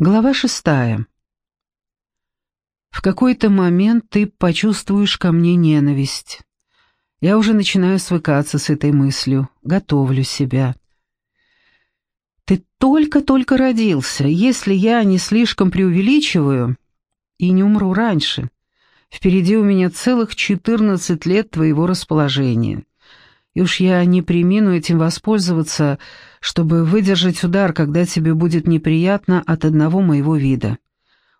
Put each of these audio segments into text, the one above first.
Глава шестая. В какой-то момент ты почувствуешь ко мне ненависть. Я уже начинаю свыкаться с этой мыслью, готовлю себя. Ты только-только родился, если я не слишком преувеличиваю и не умру раньше. Впереди у меня целых четырнадцать лет твоего расположения и уж я не примину этим воспользоваться, чтобы выдержать удар, когда тебе будет неприятно от одного моего вида.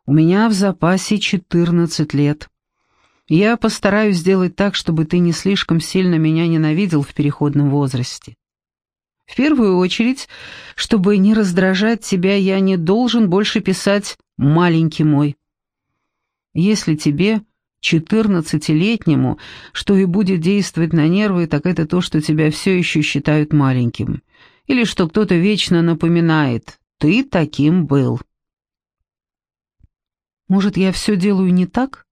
У меня в запасе четырнадцать лет. Я постараюсь сделать так, чтобы ты не слишком сильно меня ненавидел в переходном возрасте. В первую очередь, чтобы не раздражать тебя, я не должен больше писать «маленький мой». Если тебе четырнадцатилетнему, что и будет действовать на нервы, так это то, что тебя все еще считают маленьким. Или что кто-то вечно напоминает «ты таким был». Может, я все делаю не так?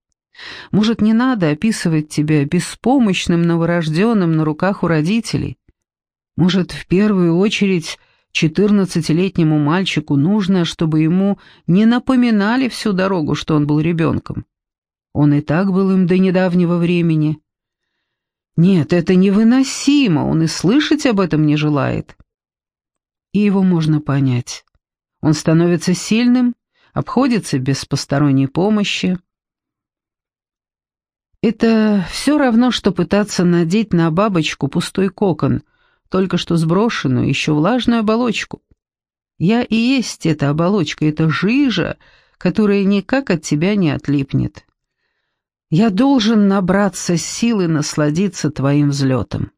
Может, не надо описывать тебя беспомощным новорожденным на руках у родителей? Может, в первую очередь четырнадцатилетнему мальчику нужно, чтобы ему не напоминали всю дорогу, что он был ребенком? Он и так был им до недавнего времени. Нет, это невыносимо, он и слышать об этом не желает. И его можно понять. Он становится сильным, обходится без посторонней помощи. Это все равно, что пытаться надеть на бабочку пустой кокон, только что сброшенную, еще влажную оболочку. Я и есть эта оболочка, эта жижа, которая никак от тебя не отлипнет. Я должен набраться сил и насладиться твоим взлетом.